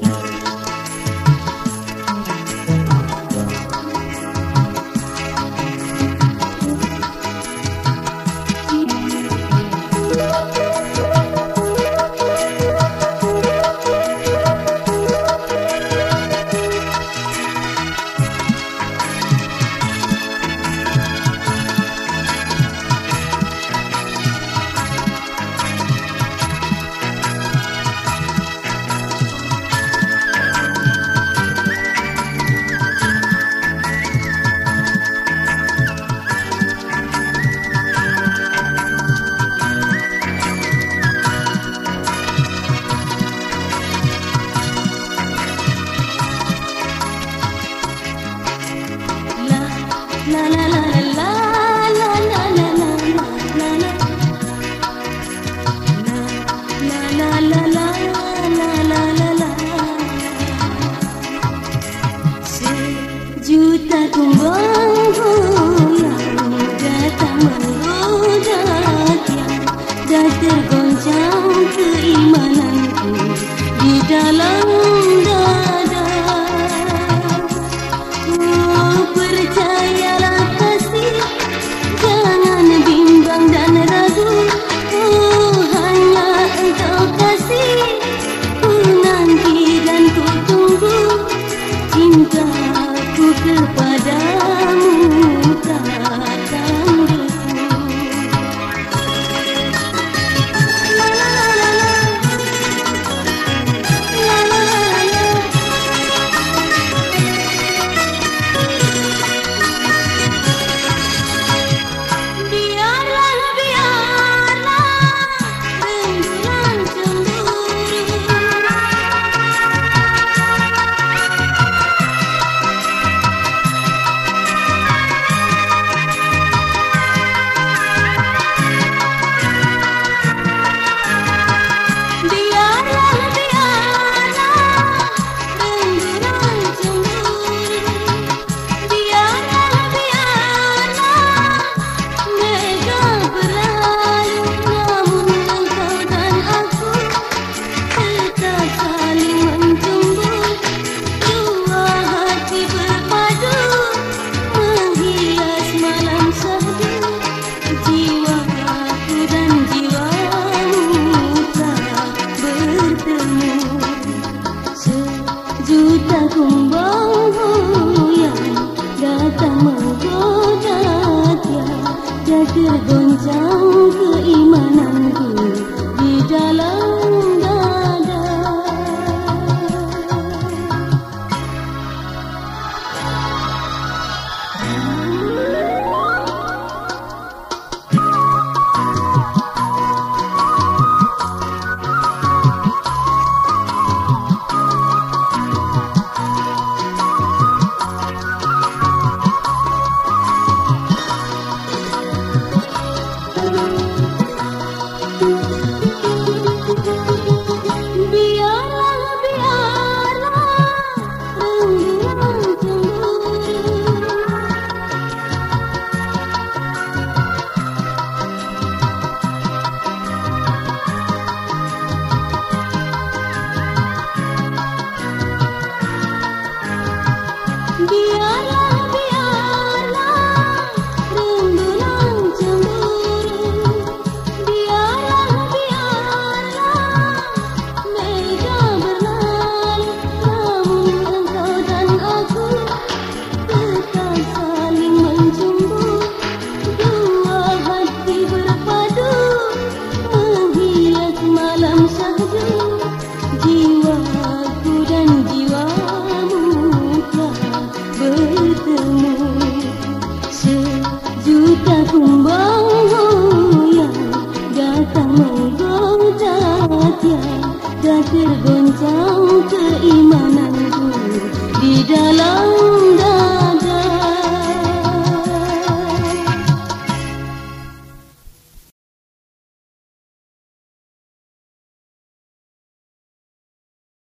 Música tergoncang keimananku. Di dalam Kurban फिर